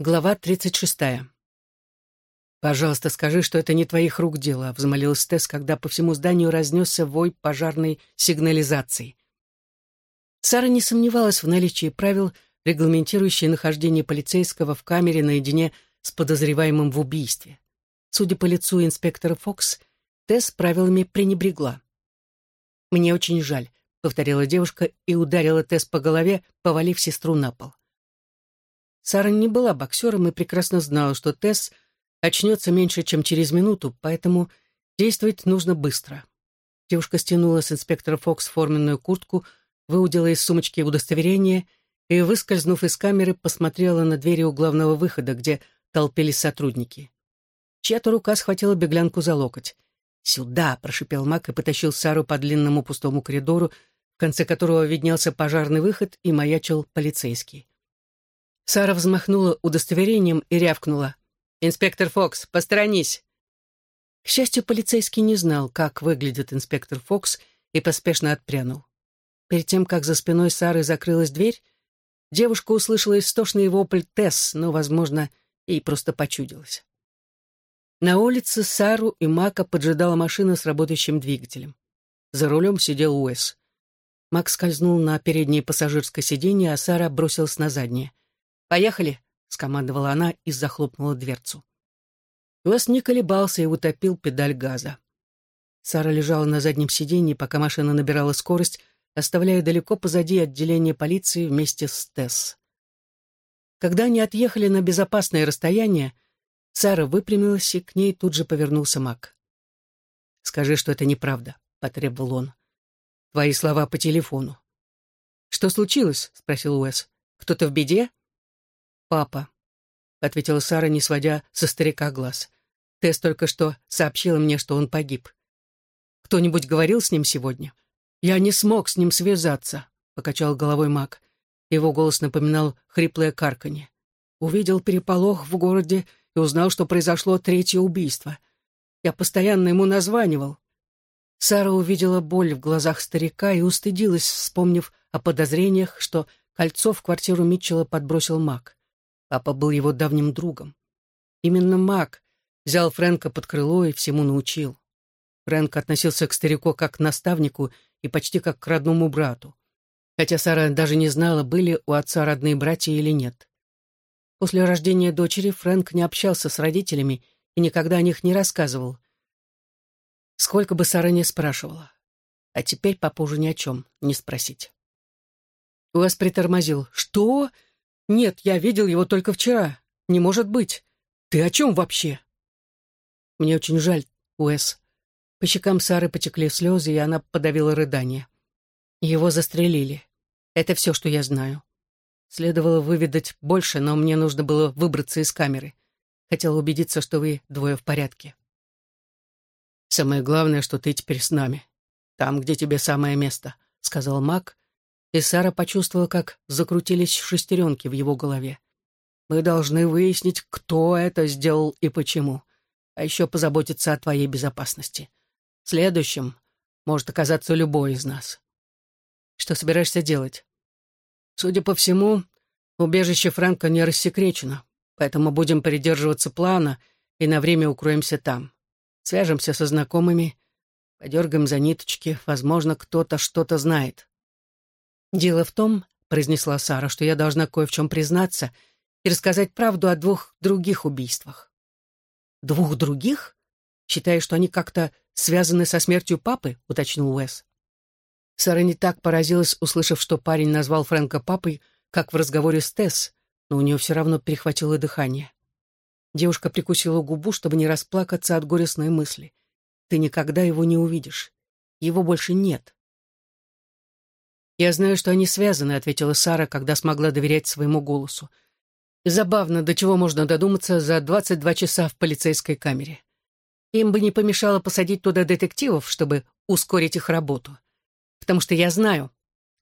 Глава 36. «Пожалуйста, скажи, что это не твоих рук дело», — взмолилась Тесс, когда по всему зданию разнесся вой пожарной сигнализации. Сара не сомневалась в наличии правил, регламентирующие нахождение полицейского в камере наедине с подозреваемым в убийстве. Судя по лицу инспектора Фокс, Тесс правилами пренебрегла. «Мне очень жаль», — повторила девушка и ударила Тесс по голове, повалив сестру на пол. Сара не была боксером и прекрасно знала, что Тесс очнется меньше, чем через минуту, поэтому действовать нужно быстро. Девушка стянула с инспектора Фокс форменную куртку, выудила из сумочки удостоверение и, выскользнув из камеры, посмотрела на двери у главного выхода, где толпились сотрудники. Чья-то рука схватила беглянку за локоть. «Сюда!» — прошипел Мак и потащил Сару по длинному пустому коридору, в конце которого виднелся пожарный выход и маячил полицейский. Сара взмахнула удостоверением и рявкнула. «Инспектор Фокс, посторонись!» К счастью, полицейский не знал, как выглядит инспектор Фокс, и поспешно отпрянул. Перед тем, как за спиной Сары закрылась дверь, девушка услышала истошный вопль Тесс, но, возможно, ей просто почудилось. На улице Сару и Мака поджидала машина с работающим двигателем. За рулем сидел Уэс. Мак скользнул на переднее пассажирское сиденье, а Сара бросилась на заднее — «Поехали!» — скомандовала она и захлопнула дверцу. Уэс не колебался и утопил педаль газа. Сара лежала на заднем сиденье, пока машина набирала скорость, оставляя далеко позади отделение полиции вместе с Тесс. Когда они отъехали на безопасное расстояние, Сара выпрямилась, и к ней тут же повернулся Мак. «Скажи, что это неправда», — потребовал он. «Твои слова по телефону». «Что случилось?» — спросил Уэс. «Кто-то в беде?» «Папа», — ответила Сара, не сводя со старика глаз. «Тесс только что сообщила мне, что он погиб. Кто-нибудь говорил с ним сегодня?» «Я не смог с ним связаться», — покачал головой маг. Его голос напоминал хриплое карканье. Увидел переполох в городе и узнал, что произошло третье убийство. Я постоянно ему названивал. Сара увидела боль в глазах старика и устыдилась, вспомнив о подозрениях, что кольцо в квартиру Митчелла подбросил маг. Папа был его давним другом. Именно Мак взял Фрэнка под крыло и всему научил. Фрэнк относился к старику как к наставнику и почти как к родному брату. Хотя Сара даже не знала, были у отца родные братья или нет. После рождения дочери Фрэнк не общался с родителями и никогда о них не рассказывал. Сколько бы Сара ни спрашивала. А теперь папа уже ни о чем не спросить. Уэс притормозил. «Что? «Нет, я видел его только вчера. Не может быть. Ты о чем вообще?» «Мне очень жаль, Уэс». По щекам Сары потекли слезы, и она подавила рыдание. Его застрелили. Это все, что я знаю. Следовало выведать больше, но мне нужно было выбраться из камеры. Хотела убедиться, что вы двое в порядке. «Самое главное, что ты теперь с нами. Там, где тебе самое место», — сказал Мак, и Сара почувствовала, как закрутились шестеренки в его голове. «Мы должны выяснить, кто это сделал и почему, а еще позаботиться о твоей безопасности. Следующим может оказаться любой из нас. Что собираешься делать? Судя по всему, убежище Франка не рассекречено, поэтому будем придерживаться плана и на время укроемся там. Свяжемся со знакомыми, подергаем за ниточки, возможно, кто-то что-то знает. «Дело в том, — произнесла Сара, — что я должна кое в чем признаться и рассказать правду о двух других убийствах». «Двух других? Считаешь, что они как-то связаны со смертью папы?» — уточнил Уэс. Сара не так поразилась, услышав, что парень назвал Фрэнка папой, как в разговоре с Тесс, но у нее все равно перехватило дыхание. Девушка прикусила губу, чтобы не расплакаться от горестной мысли. «Ты никогда его не увидишь. Его больше нет». «Я знаю, что они связаны», — ответила Сара, когда смогла доверять своему голосу. «Забавно, до чего можно додуматься за 22 часа в полицейской камере. Им бы не помешало посадить туда детективов, чтобы ускорить их работу. Потому что я знаю,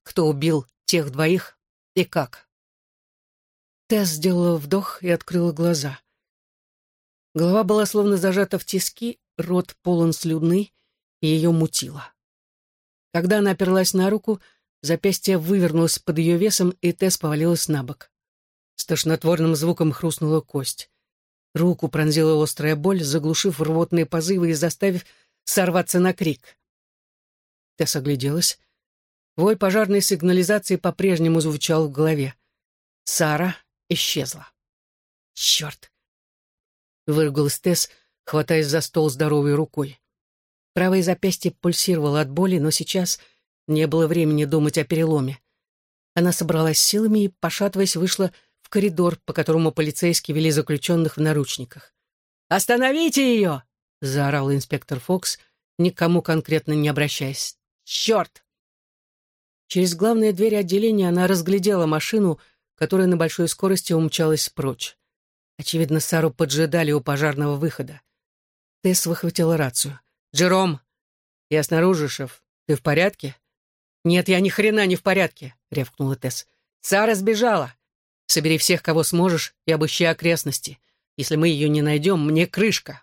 кто убил тех двоих и как». Тесс сделала вдох и открыла глаза. Голова была словно зажата в тиски, рот полон слюны, и ее мутило. Когда она оперлась на руку, Запястье вывернулось под ее весом, и Тесс повалилась на бок. С тошнотворным звуком хрустнула кость. Руку пронзила острая боль, заглушив рвотные позывы и заставив сорваться на крик. Тесс огляделась. Вой пожарной сигнализации по-прежнему звучал в голове. Сара исчезла. «Черт!» — выругалась Тесс, хватаясь за стол здоровой рукой. Правое запястье пульсировало от боли, но сейчас не было времени думать о переломе. Она собралась силами и, пошатываясь, вышла в коридор, по которому полицейские вели заключенных в наручниках. «Остановите ее!» — заорал инспектор Фокс, никому конкретно не обращаясь. «Черт!» Через главные двери отделения она разглядела машину, которая на большой скорости умчалась прочь. Очевидно, Сару поджидали у пожарного выхода. Тесс выхватила рацию. «Джером!» «Я снаружи, шеф. Ты в порядке?» «Нет, я ни хрена не в порядке», — рявкнула Тесс. «Сара сбежала. Собери всех, кого сможешь, и обыщи окрестности. Если мы ее не найдем, мне крышка».